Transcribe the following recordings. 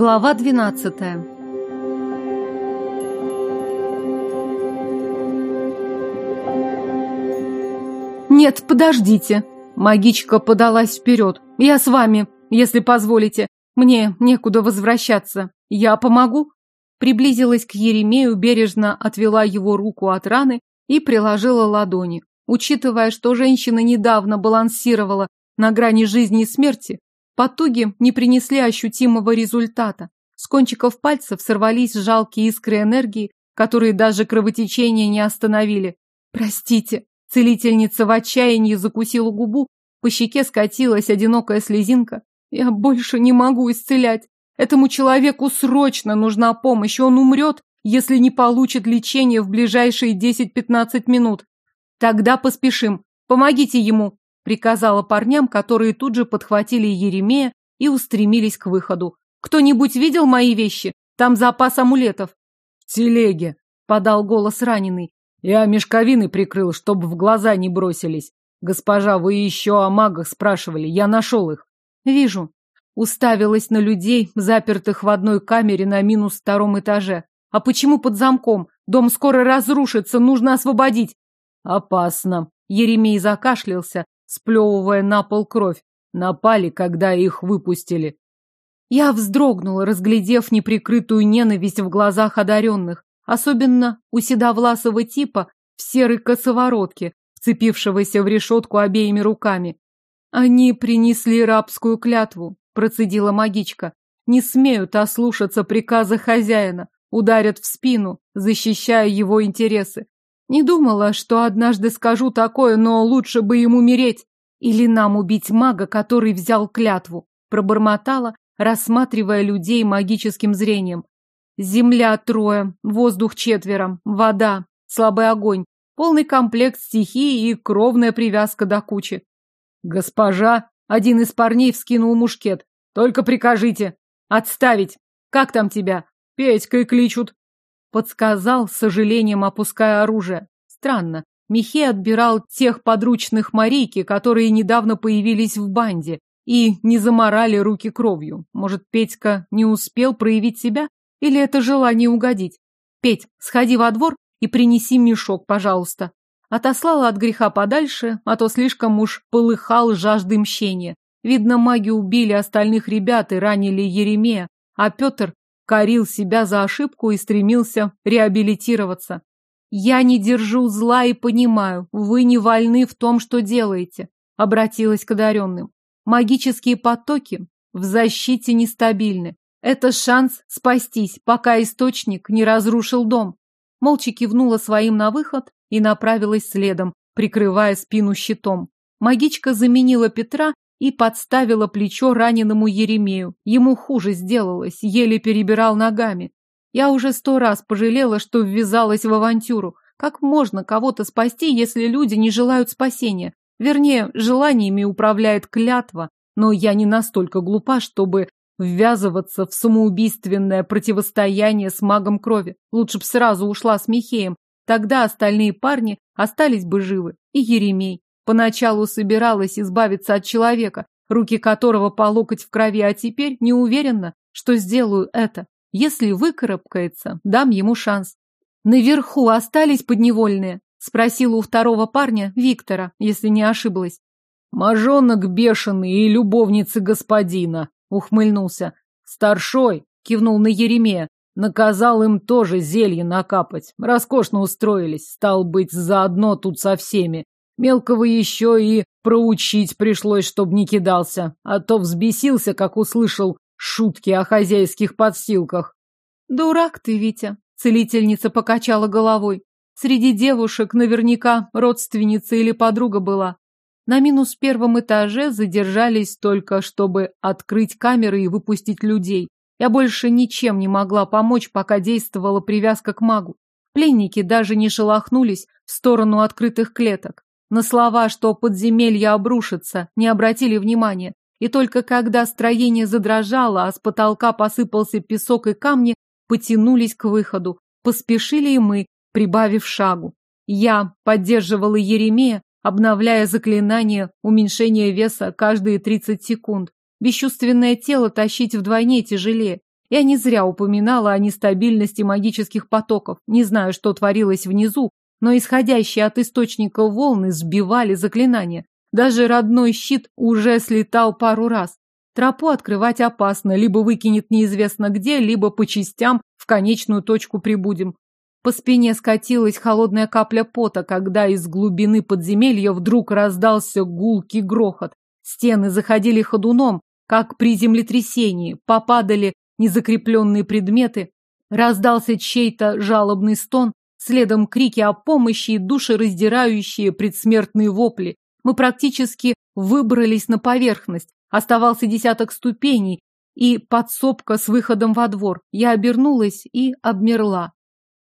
Глава двенадцатая. Нет, подождите. Магичка подалась вперед. Я с вами, если позволите. Мне некуда возвращаться. Я помогу. Приблизилась к Еремею, бережно отвела его руку от раны и приложила ладони. Учитывая, что женщина недавно балансировала на грани жизни и смерти, потуги не принесли ощутимого результата. С кончиков пальцев сорвались жалкие искры энергии, которые даже кровотечение не остановили. «Простите», целительница в отчаянии закусила губу, по щеке скатилась одинокая слезинка. «Я больше не могу исцелять. Этому человеку срочно нужна помощь, он умрет, если не получит лечение в ближайшие 10-15 минут. Тогда поспешим. Помогите ему, приказала парням, которые тут же подхватили Еремея и устремились к выходу. Кто-нибудь видел мои вещи? Там запас амулетов. В телеге, подал голос раненый. Я мешковины прикрыл, чтобы в глаза не бросились. Госпожа, вы еще о магах спрашивали. Я нашел их. Вижу уставилась на людей, запертых в одной камере на минус втором этаже. А почему под замком? Дом скоро разрушится, нужно освободить. Опасно. Еремей закашлялся, сплевывая на пол кровь. Напали, когда их выпустили. Я вздрогнула, разглядев неприкрытую ненависть в глазах одаренных, особенно у седовласого типа в серой косоворотке, вцепившегося в решетку обеими руками. Они принесли рабскую клятву, процедила магичка. Не смеют ослушаться приказа хозяина, ударят в спину, защищая его интересы. Не думала, что однажды скажу такое, но лучше бы ему умереть. Или нам убить мага, который взял клятву. Пробормотала, рассматривая людей магическим зрением. Земля трое, воздух четверо, вода, слабый огонь, полный комплект стихии и кровная привязка до кучи. Госпожа, один из парней вскинул мушкет. Только прикажите. Отставить. Как там тебя? Петькой кличут. Подсказал, с сожалением опуская оружие. Странно. Михей отбирал тех подручных Марийки, которые недавно появились в банде и не заморали руки кровью. Может, Петька не успел проявить себя? Или это желание угодить? Петь, сходи во двор и принеси мешок, пожалуйста. Отослала от греха подальше, а то слишком уж полыхал жаждой мщения. Видно, маги убили остальных ребят и ранили Еремея, а Петр корил себя за ошибку и стремился реабилитироваться. «Я не держу зла и понимаю, вы не вольны в том, что делаете», — обратилась к одаренным. «Магические потоки в защите нестабильны. Это шанс спастись, пока источник не разрушил дом». Молча кивнула своим на выход и направилась следом, прикрывая спину щитом. Магичка заменила Петра и подставила плечо раненому Еремею. Ему хуже сделалось, еле перебирал ногами. Я уже сто раз пожалела, что ввязалась в авантюру. Как можно кого-то спасти, если люди не желают спасения? Вернее, желаниями управляет клятва, но я не настолько глупа, чтобы ввязываться в самоубийственное противостояние с магом крови. Лучше б сразу ушла с Михеем, тогда остальные парни остались бы живы. И Еремей. Поначалу собиралась избавиться от человека, руки которого по локоть в крови, а теперь не уверена, что сделаю это. Если выкарабкается, дам ему шанс. Наверху остались подневольные? Спросила у второго парня, Виктора, если не ошиблась. Мажонок бешеный и любовницы господина, ухмыльнулся. Старшой, кивнул на Еремея, наказал им тоже зелье накапать. Роскошно устроились, стал быть, заодно тут со всеми. Мелкого еще и проучить пришлось, чтоб не кидался, а то взбесился, как услышал шутки о хозяйских подстилках. «Дурак ты, Витя!» — целительница покачала головой. «Среди девушек наверняка родственница или подруга была. На минус первом этаже задержались только, чтобы открыть камеры и выпустить людей. Я больше ничем не могла помочь, пока действовала привязка к магу. Пленники даже не шелохнулись в сторону открытых клеток. На слова, что подземелье обрушится, не обратили внимания. И только когда строение задрожало, а с потолка посыпался песок и камни, потянулись к выходу. Поспешили и мы, прибавив шагу. Я поддерживала Еремея, обновляя заклинание уменьшения веса каждые 30 секунд. Бесчувственное тело тащить вдвойне тяжелее. Я не зря упоминала о нестабильности магических потоков. Не знаю, что творилось внизу, но исходящие от источника волны сбивали заклинания. Даже родной щит уже слетал пару раз. Тропу открывать опасно, либо выкинет неизвестно где, либо по частям в конечную точку прибудем. По спине скатилась холодная капля пота, когда из глубины подземелья вдруг раздался гулкий грохот. Стены заходили ходуном, как при землетрясении, попадали незакрепленные предметы, раздался чей-то жалобный стон, следом крики о помощи и душераздирающие предсмертные вопли. Мы практически выбрались на поверхность. Оставался десяток ступеней и подсобка с выходом во двор. Я обернулась и обмерла.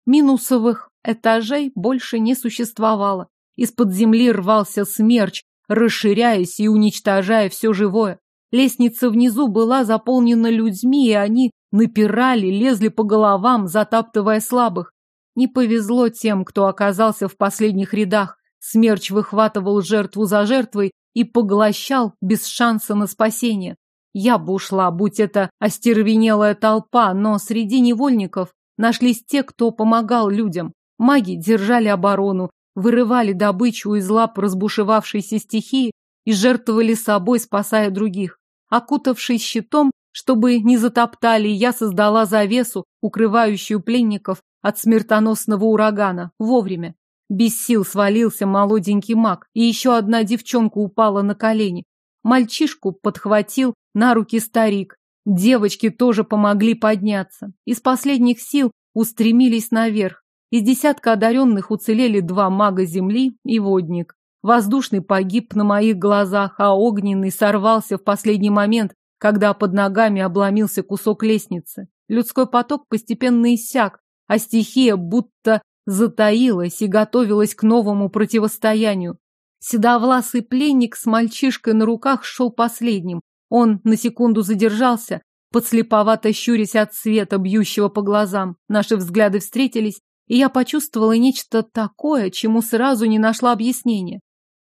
Минусовых этажей больше не существовало. Из-под земли рвался смерч, расширяясь и уничтожая все живое. Лестница внизу была заполнена людьми, и они напирали, лезли по головам, затаптывая слабых. Не повезло тем, кто оказался в последних рядах. Смерч выхватывал жертву за жертвой и поглощал без шанса на спасение. Я бы ушла, будь это остервенелая толпа, но среди невольников нашлись те, кто помогал людям. Маги держали оборону, вырывали добычу из лап разбушевавшейся стихии и жертвовали собой, спасая других. Окутавшись щитом, чтобы не затоптали, я создала завесу, укрывающую пленников от смертоносного урагана, вовремя. Без сил свалился молоденький маг, и еще одна девчонка упала на колени. Мальчишку подхватил на руки старик. Девочки тоже помогли подняться. Из последних сил устремились наверх. Из десятка одаренных уцелели два мага земли и водник. Воздушный погиб на моих глазах, а огненный сорвался в последний момент, когда под ногами обломился кусок лестницы. Людской поток постепенно иссяк, а стихия будто затаилась и готовилась к новому противостоянию. Седовласый пленник с мальчишкой на руках шел последним. Он на секунду задержался, подслеповато щурясь от света, бьющего по глазам. Наши взгляды встретились, и я почувствовала нечто такое, чему сразу не нашла объяснения.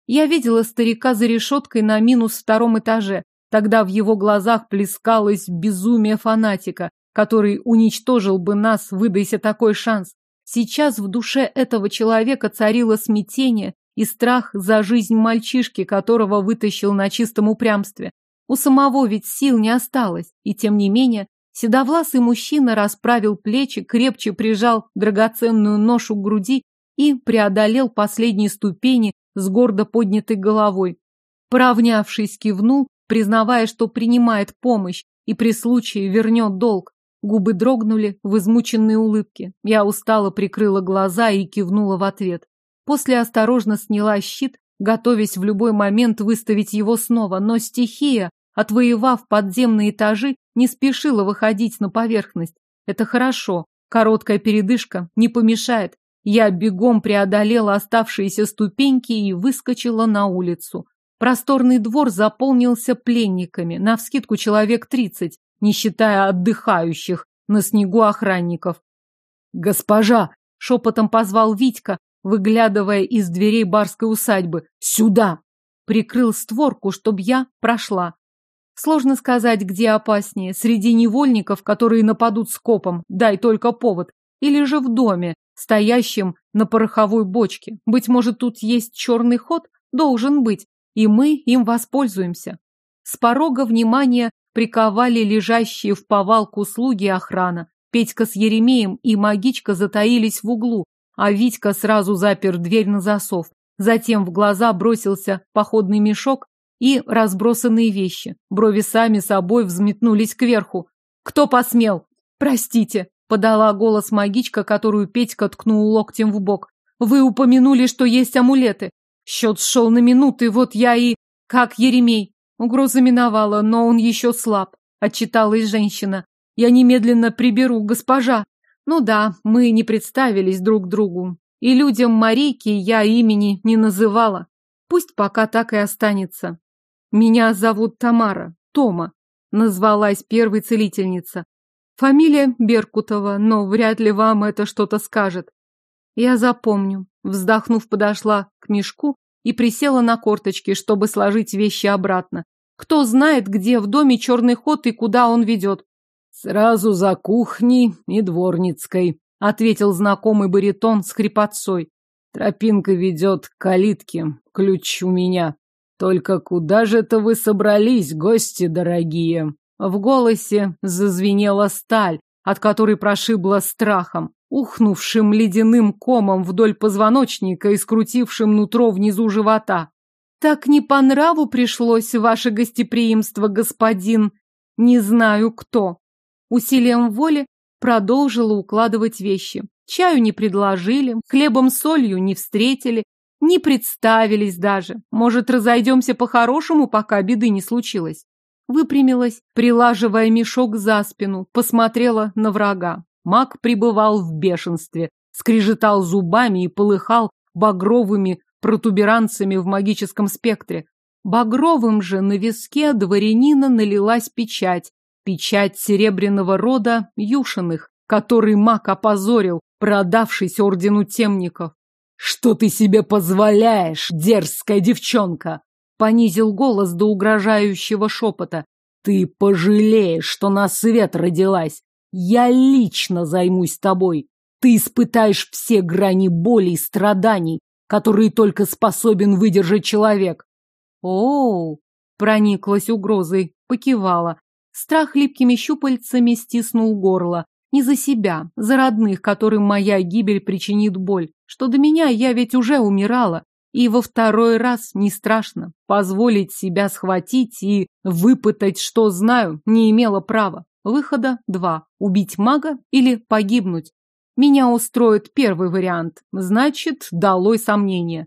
Я видела старика за решеткой на минус втором этаже. Тогда в его глазах плескалось безумие фанатика, который уничтожил бы нас, выдайся такой шанс. Сейчас в душе этого человека царило смятение и страх за жизнь мальчишки, которого вытащил на чистом упрямстве. У самого ведь сил не осталось, и тем не менее седовласый мужчина расправил плечи, крепче прижал драгоценную ношу к груди и преодолел последние ступени с гордо поднятой головой. Поравнявшись, кивнул, признавая, что принимает помощь и при случае вернет долг. Губы дрогнули в измученной улыбке. Я устало прикрыла глаза и кивнула в ответ. После осторожно сняла щит, готовясь в любой момент выставить его снова, но стихия, отвоевав подземные этажи, не спешила выходить на поверхность. Это хорошо. Короткая передышка не помешает. Я бегом преодолела оставшиеся ступеньки и выскочила на улицу. Просторный двор заполнился пленниками, навскидку человек тридцать, не считая отдыхающих на снегу охранников. «Госпожа!» — шепотом позвал Витька, выглядывая из дверей барской усадьбы. «Сюда!» Прикрыл створку, чтобы я прошла. Сложно сказать, где опаснее, среди невольников, которые нападут скопом, дай только повод, или же в доме, стоящим на пороховой бочке. Быть может, тут есть черный ход? Должен быть. И мы им воспользуемся. С порога внимания приковали лежащие в повалку слуги охрана. Петька с Еремеем и магичка затаились в углу, а Витька сразу запер дверь на засов. Затем в глаза бросился походный мешок и разбросанные вещи. Брови сами собой взметнулись кверху. «Кто посмел?» «Простите», Подала голос магичка, которую Петька ткнул локтем в бок. Вы упомянули, что есть амулеты. Счет шел на минуты, вот я и... Как Еремей. Угроза миновала, но он еще слаб. Отчиталась женщина. Я немедленно приберу, госпожа. Ну да, мы не представились друг другу. И людям Марийки я имени не называла. Пусть пока так и останется. Меня зовут Тамара, Тома, назвалась первой целительница. Фамилия Беркутова, но вряд ли вам это что-то скажет. Я запомню. Вздохнув, подошла к мешку и присела на корточки, чтобы сложить вещи обратно. Кто знает, где в доме черный ход и куда он ведет. Сразу за кухней и дворницкой, ответил знакомый баритон с хрипотцой. Тропинка ведет к калитке, ключ у меня. Только куда же это вы собрались, гости дорогие? В голосе зазвенела сталь, от которой прошибло страхом, ухнувшим ледяным комом вдоль позвоночника и скрутившим нутро внизу живота. Так не по нраву пришлось ваше гостеприимство, господин. Не знаю кто. Усилием воли продолжила укладывать вещи. Чаю не предложили, хлебом солью не встретили, не представились даже. Может, разойдемся по-хорошему, пока беды не случилось. Выпрямилась, прилаживая мешок за спину, посмотрела на врага. Маг пребывал в бешенстве, скрежетал зубами и полыхал багровыми протуберанцами в магическом спектре. Багровым же на виске дворянина налилась печать, печать серебряного рода Юшиных, который маг опозорил, продавшись ордену темников. «Что ты себе позволяешь, дерзкая девчонка?» Понизил голос до угрожающего шепота. «Ты пожалеешь, что на свет родилась. Я лично займусь тобой. Ты испытаешь все грани боли и страданий, которые только способен выдержать человек. О, прониклась угрозой, покивала. Страх липкими щупальцами стиснул горло. Не за себя, за родных, которым моя гибель причинит боль. Что до меня, я ведь уже умирала. И во второй раз не страшно. Позволить себя схватить и выпытать, что знаю, не имела права. Выхода два. Убить мага или погибнуть. Меня устроит первый вариант. Значит, долой сомнения.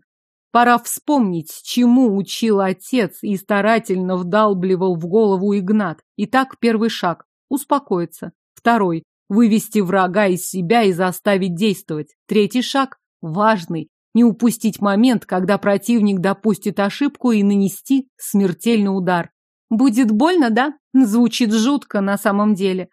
Пора вспомнить, чему учил отец и старательно вдалбливал в голову Игнат. Итак, первый шаг – успокоиться. Второй – вывести врага из себя и заставить действовать. Третий шаг – важный – не упустить момент, когда противник допустит ошибку и нанести смертельный удар. Будет больно, да? Звучит жутко на самом деле.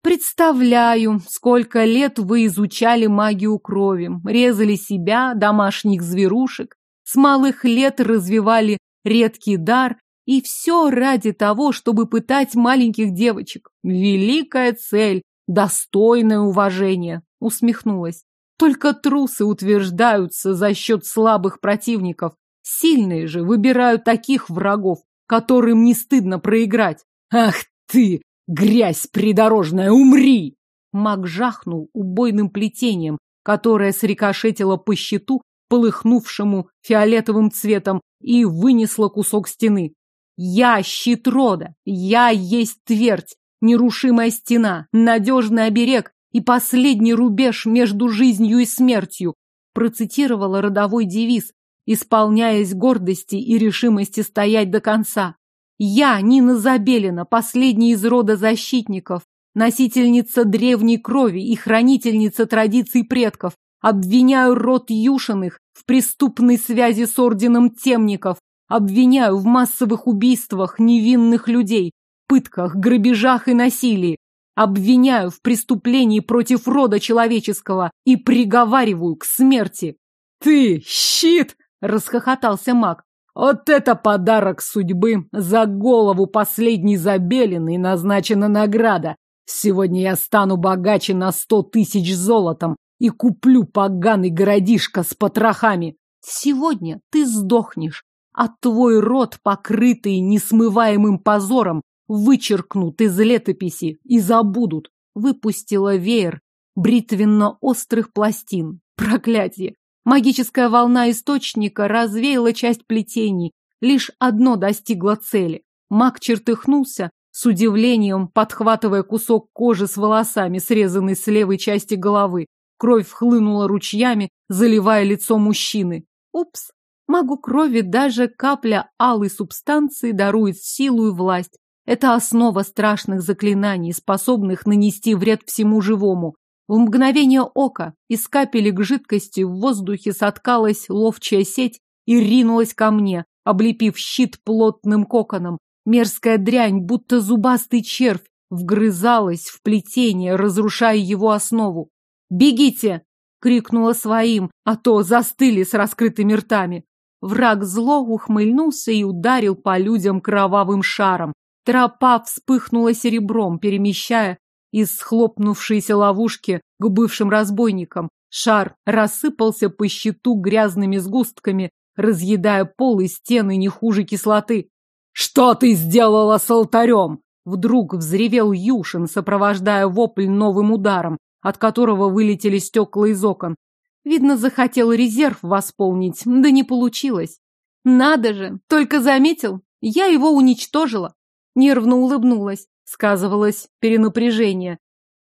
Представляю, сколько лет вы изучали магию крови, резали себя, домашних зверушек, с малых лет развивали редкий дар, и все ради того, чтобы пытать маленьких девочек. Великая цель, достойное уважение, усмехнулась. Только трусы утверждаются за счет слабых противников. Сильные же выбирают таких врагов, которым не стыдно проиграть. Ах ты, грязь придорожная, умри! Маг жахнул убойным плетением, которое срикошетило по щиту полыхнувшему фиолетовым цветом, и вынесла кусок стены. Я щит рода, я есть твердь, нерушимая стена, надежный оберег и последний рубеж между жизнью и смертью, процитировала родовой девиз, исполняясь гордости и решимости стоять до конца. Я, Нина Забелина, последняя из рода защитников, носительница древней крови и хранительница традиций предков, Обвиняю род Юшиных в преступной связи с орденом темников. Обвиняю в массовых убийствах невинных людей, пытках, грабежах и насилии. Обвиняю в преступлении против рода человеческого и приговариваю к смерти. «Ты, щит!» — расхохотался маг. «Вот это подарок судьбы! За голову последней забеленной назначена награда. Сегодня я стану богаче на сто тысяч золотом, и куплю поганый городишко с потрохами. Сегодня ты сдохнешь, а твой род, покрытый несмываемым позором, вычеркнут из летописи и забудут. Выпустила веер бритвенно-острых пластин. Проклятие! Магическая волна источника развеяла часть плетений. Лишь одно достигло цели. Маг чертыхнулся, с удивлением подхватывая кусок кожи с волосами, срезанный с левой части головы. Кровь хлынула ручьями, заливая лицо мужчины. Упс, магу крови даже капля алой субстанции дарует силу и власть. Это основа страшных заклинаний, способных нанести вред всему живому. В мгновение ока из капелек жидкости в воздухе соткалась ловчая сеть и ринулась ко мне, облепив щит плотным коконом. Мерзкая дрянь, будто зубастый червь, вгрызалась в плетение, разрушая его основу. «Бегите!» — крикнула своим, а то застыли с раскрытыми ртами. Враг зло ухмыльнулся и ударил по людям кровавым шаром. Тропа вспыхнула серебром, перемещая из схлопнувшейся ловушки к бывшим разбойникам. Шар рассыпался по щиту грязными сгустками, разъедая пол и стены не хуже кислоты. «Что ты сделала с алтарем?» Вдруг взревел Юшин, сопровождая вопль новым ударом, от которого вылетели стекла из окон. Видно, захотел резерв восполнить, да не получилось. Надо же, только заметил, я его уничтожила. Нервно улыбнулась, сказывалось перенапряжение.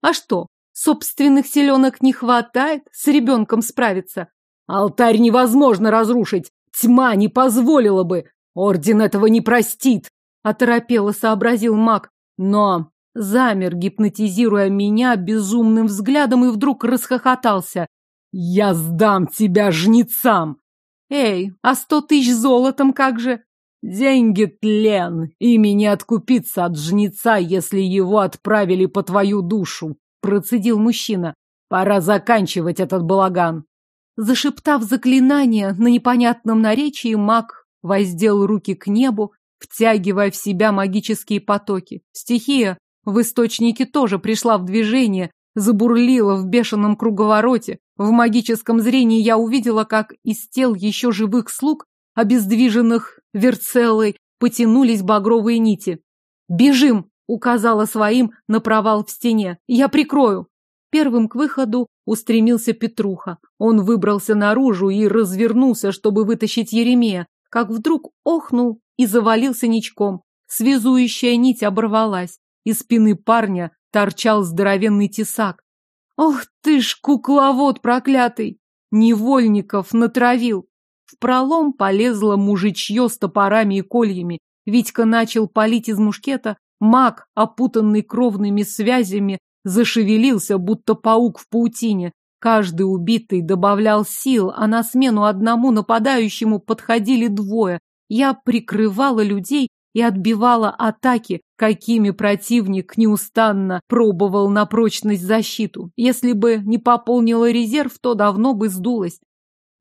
А что, собственных селенок не хватает с ребенком справиться? Алтарь невозможно разрушить, тьма не позволила бы. Орден этого не простит, оторопело сообразил маг. Но замер, гипнотизируя меня безумным взглядом, и вдруг расхохотался. «Я сдам тебя жнецам!» «Эй, а сто тысяч золотом как же?» «Деньги тлен, ими не откупиться от жнеца, если его отправили по твою душу», процедил мужчина. «Пора заканчивать этот балаган». Зашептав заклинание на непонятном наречии, маг воздел руки к небу, втягивая в себя магические потоки. Стихия в источнике тоже пришла в движение, забурлила в бешеном круговороте. В магическом зрении я увидела, как из тел еще живых слуг, обездвиженных верцелой, потянулись багровые нити. «Бежим!» — указала своим на провал в стене. «Я прикрою!» Первым к выходу устремился Петруха. Он выбрался наружу и развернулся, чтобы вытащить Еремея, как вдруг охнул и завалился ничком. Связующая нить оборвалась. Из спины парня торчал здоровенный тесак. Ох ты ж, кукловод проклятый! Невольников натравил. В пролом полезло мужичье с топорами и кольями. Витька начал палить из мушкета. Маг, опутанный кровными связями, зашевелился, будто паук в паутине. Каждый убитый добавлял сил, а на смену одному нападающему подходили двое. Я прикрывала людей и отбивала атаки, какими противник неустанно пробовал на прочность защиту. Если бы не пополнила резерв, то давно бы сдулась.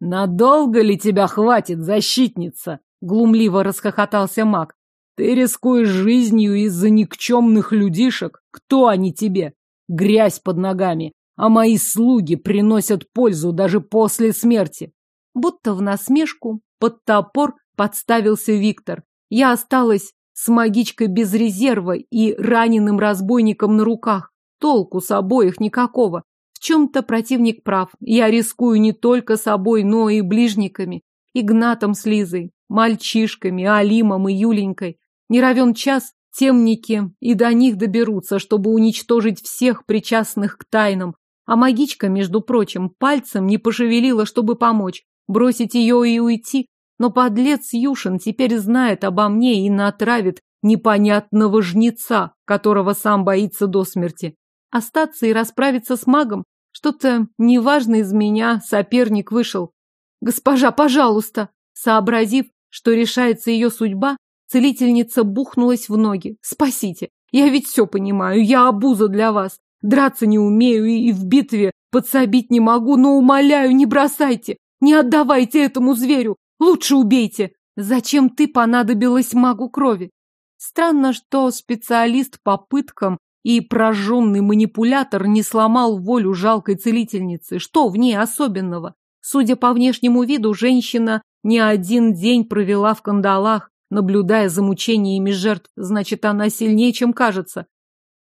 «Надолго ли тебя хватит, защитница?» — глумливо расхохотался маг. «Ты рискуешь жизнью из-за никчемных людишек. Кто они тебе? Грязь под ногами. А мои слуги приносят пользу даже после смерти». Будто в насмешку под топор подставился Виктор. Я осталась с магичкой без резерва и раненым разбойником на руках. Толку с обоих никакого. В чем-то противник прав. Я рискую не только собой, но и ближниками. Игнатом с Лизой, мальчишками, Алимом и Юленькой. Не равен час, темники и до них доберутся, чтобы уничтожить всех причастных к тайнам. А магичка, между прочим, пальцем не пошевелила, чтобы помочь. Бросить ее и уйти но подлец Юшин теперь знает обо мне и натравит непонятного жнеца, которого сам боится до смерти. Остаться и расправиться с магом? Что-то неважно из меня соперник вышел. Госпожа, пожалуйста! Сообразив, что решается ее судьба, целительница бухнулась в ноги. Спасите! Я ведь все понимаю, я обуза для вас. Драться не умею и в битве подсобить не могу, но умоляю, не бросайте, не отдавайте этому зверю. Лучше убейте. Зачем ты понадобилась магу крови? Странно, что специалист по пыткам и прожженный манипулятор не сломал волю жалкой целительницы. Что в ней особенного? Судя по внешнему виду, женщина не один день провела в кандалах, наблюдая за мучениями жертв. Значит, она сильнее, чем кажется.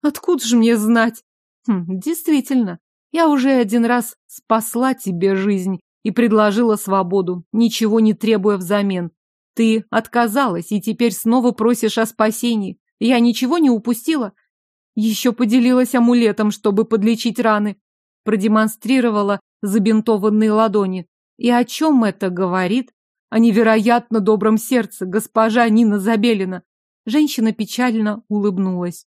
Откуда же мне знать? Хм, действительно, я уже один раз спасла тебе жизнь, и предложила свободу, ничего не требуя взамен. Ты отказалась и теперь снова просишь о спасении. Я ничего не упустила? Еще поделилась амулетом, чтобы подлечить раны. Продемонстрировала забинтованные ладони. И о чем это говорит? О невероятно добром сердце госпожа Нина Забелина. Женщина печально улыбнулась.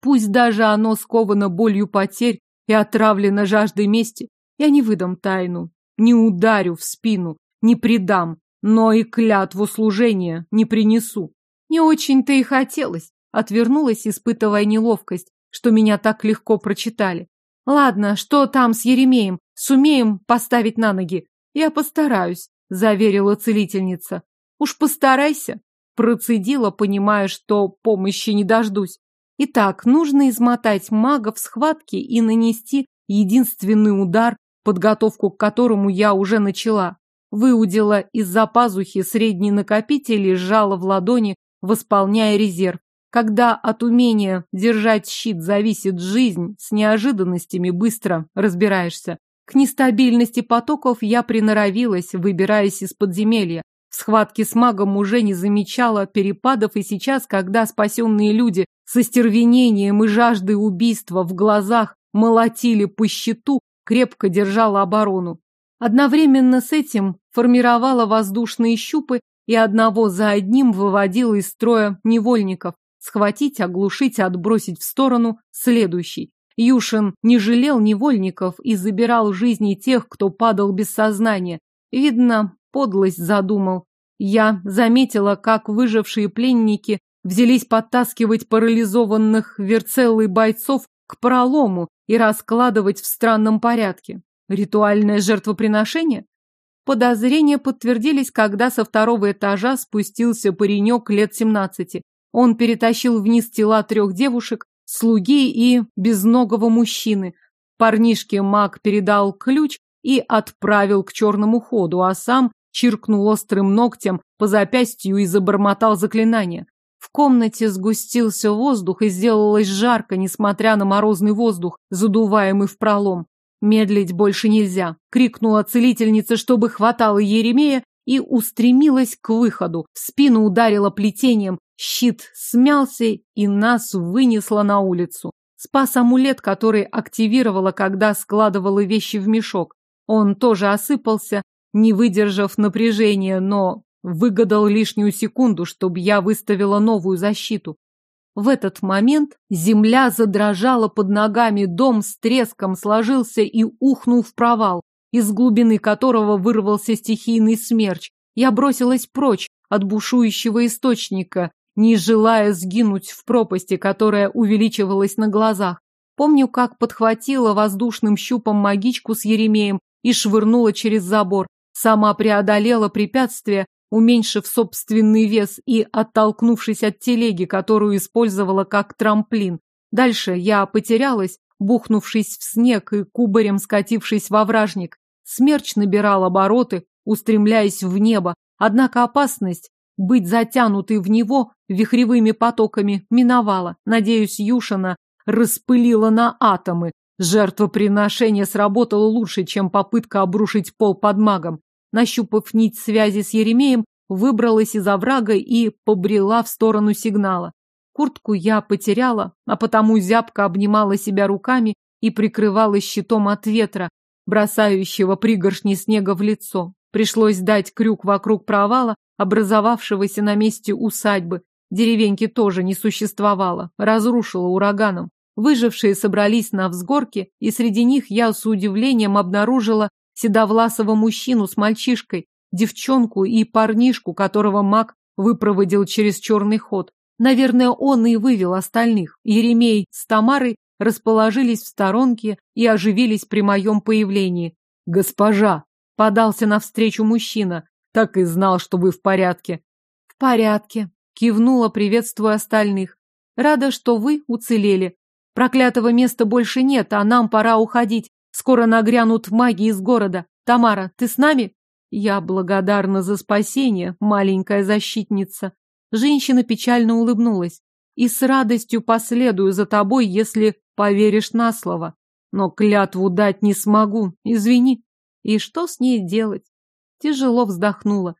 Пусть даже оно сковано болью потерь и отравлено жаждой мести, я не выдам тайну, не ударю в спину, не предам, но и клятву служения не принесу. Не очень-то и хотелось. Отвернулась, испытывая неловкость, что меня так легко прочитали. Ладно, что там с Еремеем? Сумеем поставить на ноги? Я постараюсь, заверила целительница. Уж постарайся. Процедила, понимая, что помощи не дождусь. Итак, нужно измотать мага в схватке и нанести единственный удар, подготовку к которому я уже начала. Выудила из-за пазухи средний накопитель и сжала в ладони, восполняя резерв. Когда от умения держать щит зависит жизнь, с неожиданностями быстро разбираешься. К нестабильности потоков я приноровилась, выбираясь из подземелья. В схватке с магом уже не замечала перепадов, и сейчас, когда спасенные люди со стервенением и жаждой убийства в глазах молотили по щиту, крепко держала оборону. Одновременно с этим формировала воздушные щупы и одного за одним выводила из строя невольников. Схватить, оглушить, отбросить в сторону следующий. Юшин не жалел невольников и забирал жизни тех, кто падал без сознания. Видно, подлость задумал. Я заметила, как выжившие пленники взялись подтаскивать парализованных верцеллой бойцов к пролому и раскладывать в странном порядке. Ритуальное жертвоприношение? Подозрения подтвердились, когда со второго этажа спустился паренек лет семнадцати. Он перетащил вниз тела трех девушек, слуги и безногого мужчины. Парнишке маг передал ключ и отправил к черному ходу, а сам чиркнул острым ногтем по запястью и забормотал заклинание. В комнате сгустился воздух и сделалось жарко, несмотря на морозный воздух, задуваемый в пролом. Медлить больше нельзя, крикнула целительница, чтобы хватало Еремея, и устремилась к выходу. В спину ударила плетением, щит смялся и нас вынесло на улицу. Спас амулет, который активировала, когда складывала вещи в мешок. Он тоже осыпался, не выдержав напряжения, но выгадал лишнюю секунду, чтобы я выставила новую защиту. В этот момент земля задрожала под ногами, дом с треском сложился и ухнул в провал, из глубины которого вырвался стихийный смерч. Я бросилась прочь от бушующего источника, не желая сгинуть в пропасти, которая увеличивалась на глазах. Помню, как подхватила воздушным щупом магичку с Еремеем и швырнула через забор. Сама преодолела препятствие, уменьшив собственный вес и оттолкнувшись от телеги, которую использовала как трамплин. Дальше я потерялась, бухнувшись в снег и кубарем скатившись во вражник. Смерч набирал обороты, устремляясь в небо, однако опасность быть затянутой в него вихревыми потоками миновала. Надеюсь, Юшина распылила на атомы. Жертвоприношение сработало лучше, чем попытка обрушить пол под магом нащупав нить связи с Еремеем, выбралась из оврага и побрела в сторону сигнала. Куртку я потеряла, а потому зябко обнимала себя руками и прикрывала щитом от ветра, бросающего пригоршни снега в лицо. Пришлось дать крюк вокруг провала, образовавшегося на месте усадьбы. Деревеньки тоже не существовало, разрушило ураганом. Выжившие собрались на взгорке, и среди них я с удивлением обнаружила седовласого мужчину с мальчишкой, девчонку и парнишку, которого маг выпроводил через черный ход. Наверное, он и вывел остальных. Еремей с Тамарой расположились в сторонке и оживились при моем появлении. «Госпожа!» — подался навстречу мужчина. «Так и знал, что вы в порядке». «В порядке», — кивнула, приветствуя остальных. «Рада, что вы уцелели. Проклятого места больше нет, а нам пора уходить. Скоро нагрянут маги из города. Тамара, ты с нами? Я благодарна за спасение, маленькая защитница. Женщина печально улыбнулась. И с радостью последую за тобой, если поверишь на слово. Но клятву дать не смогу, извини. И что с ней делать? Тяжело вздохнула.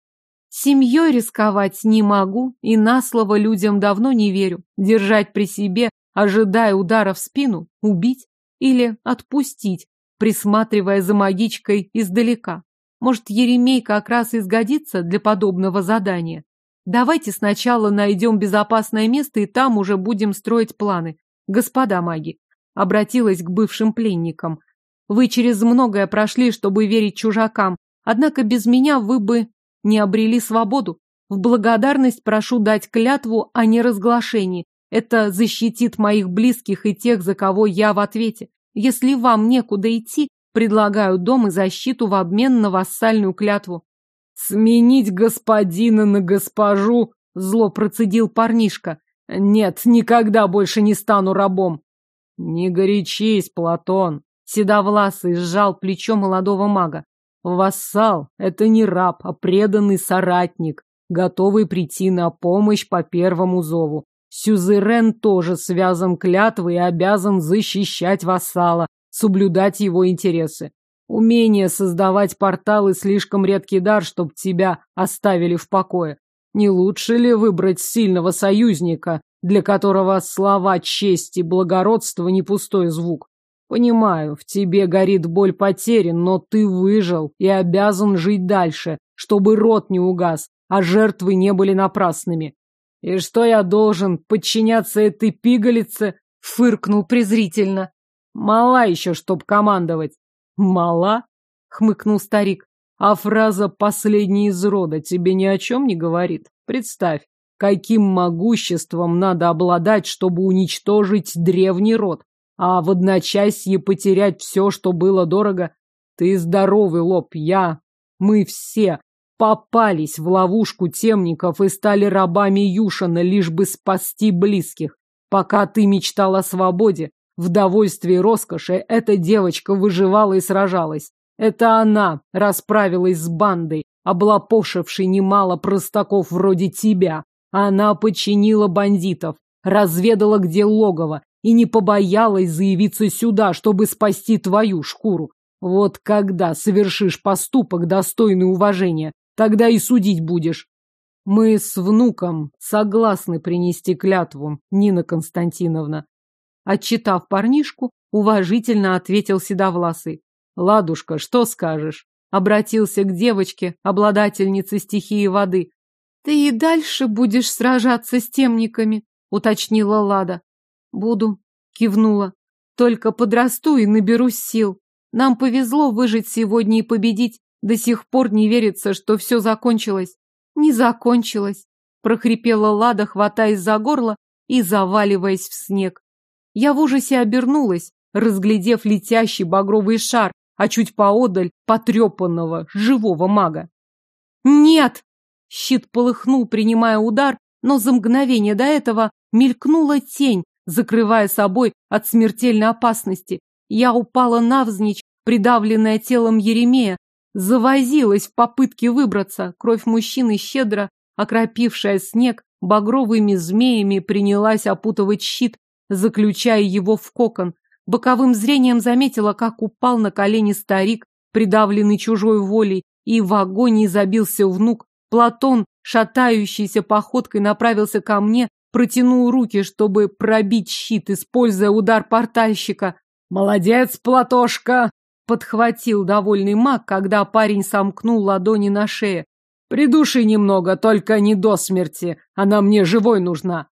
Семьей рисковать не могу, и на слово людям давно не верю. Держать при себе, ожидая удара в спину, убить или отпустить, присматривая за магичкой издалека. Может, Еремей как раз и сгодится для подобного задания. Давайте сначала найдем безопасное место, и там уже будем строить планы. Господа маги, обратилась к бывшим пленникам. Вы через многое прошли, чтобы верить чужакам, однако без меня вы бы не обрели свободу. В благодарность прошу дать клятву о неразглашении. Это защитит моих близких и тех, за кого я в ответе. Если вам некуда идти, предлагаю дом и защиту в обмен на вассальную клятву. Сменить господина на госпожу, зло процедил парнишка. Нет, никогда больше не стану рабом. Не горячись, Платон. Седовласый сжал плечо молодого мага. Вассал — это не раб, а преданный соратник, готовый прийти на помощь по первому зову. Сюзерен тоже связан клятвой и обязан защищать вассала, соблюдать его интересы. Умение создавать порталы слишком редкий дар, чтоб тебя оставили в покое. Не лучше ли выбрать сильного союзника, для которого слова чести и благородства не пустой звук? Понимаю, в тебе горит боль потери, но ты выжил и обязан жить дальше, чтобы рот не угас, а жертвы не были напрасными. И что я должен подчиняться этой пигалице? Фыркнул презрительно. Мала еще, чтоб командовать. Мала? Хмыкнул старик. А фраза «последний из рода» тебе ни о чем не говорит? Представь, каким могуществом надо обладать, чтобы уничтожить древний род а в одночасье потерять все, что было дорого. Ты здоровый лоб, я, мы все попались в ловушку темников и стали рабами Юшина, лишь бы спасти близких. Пока ты мечтал о свободе, в довольстве и роскоши, эта девочка выживала и сражалась. Это она расправилась с бандой, облапошившей немало простаков вроде тебя. Она подчинила бандитов, разведала, где логово, и не побоялась заявиться сюда, чтобы спасти твою шкуру. Вот когда совершишь поступок, достойный уважения, тогда и судить будешь. Мы с внуком согласны принести клятву, Нина Константиновна. Отчитав парнишку, уважительно ответил Седовласый. Ладушка, что скажешь? Обратился к девочке, обладательнице стихии воды. Ты и дальше будешь сражаться с темниками, уточнила Лада. Буду, кивнула. Только подрасту и наберусь сил. Нам повезло выжить сегодня и победить. До сих пор не верится, что все закончилось. Не закончилось, прохрипела Лада, хватаясь за горло и заваливаясь в снег. Я в ужасе обернулась, разглядев летящий багровый шар, а чуть поодаль потрепанного, живого мага. «Нет!» Щит полыхнул, принимая удар, но за мгновение до этого мелькнула тень, закрывая собой от смертельной опасности. Я упала навзничь, придавленная телом Еремея, завозилась в попытке выбраться. Кровь мужчины, щедро окропившая снег, багровыми змеями принялась опутывать щит, заключая его в кокон. Боковым зрением заметила, как упал на колени старик, придавленный чужой волей, и в агонии забился внук. Платон, шатающийся походкой, направился ко мне, протянул руки, чтобы пробить щит, используя удар портальщика. «Молодец, Платошка!» — подхватил довольный маг, когда парень сомкнул ладони на шее. «Придуши немного, только не до смерти. Она мне живой нужна».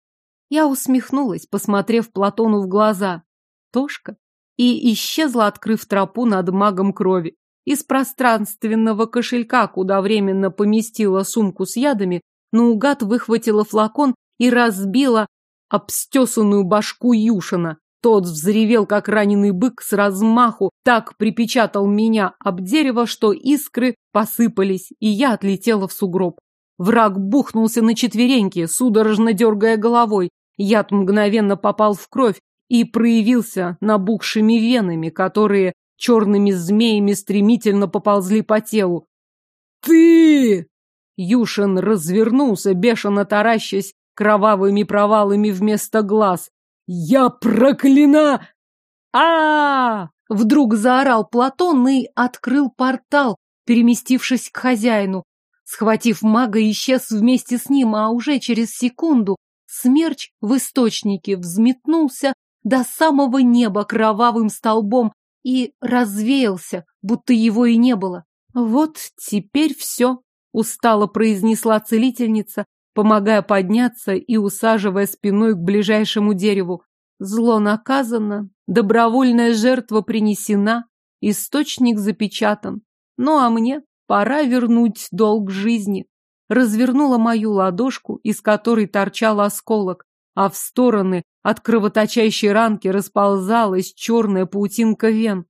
Я усмехнулась, посмотрев Платону в глаза. Тошка. И исчезла, открыв тропу над магом крови. Из пространственного кошелька, куда временно поместила сумку с ядами, наугад выхватила флакон и разбила обстесанную башку Юшина. Тот взревел, как раненый бык, с размаху, так припечатал меня об дерево, что искры посыпались, и я отлетела в сугроб. Враг бухнулся на четвереньки, судорожно дергая головой. Яд мгновенно попал в кровь и проявился набухшими венами, которые черными змеями стремительно поползли по телу. «Ты!» Юшин развернулся, бешено таращась кровавыми провалами вместо глаз. «Я проклина!» а, -а, -а Вдруг заорал Платон и открыл портал, переместившись к хозяину. Схватив мага, исчез вместе с ним, а уже через секунду смерч в источнике взметнулся до самого неба кровавым столбом и развеялся, будто его и не было. Вот теперь все, устало произнесла целительница, помогая подняться и усаживая спиной к ближайшему дереву. Зло наказано, добровольная жертва принесена, источник запечатан. Ну а мне пора вернуть долг жизни. Развернула мою ладошку, из которой торчал осколок, а в стороны от кровоточащей ранки расползалась черная паутинка вен.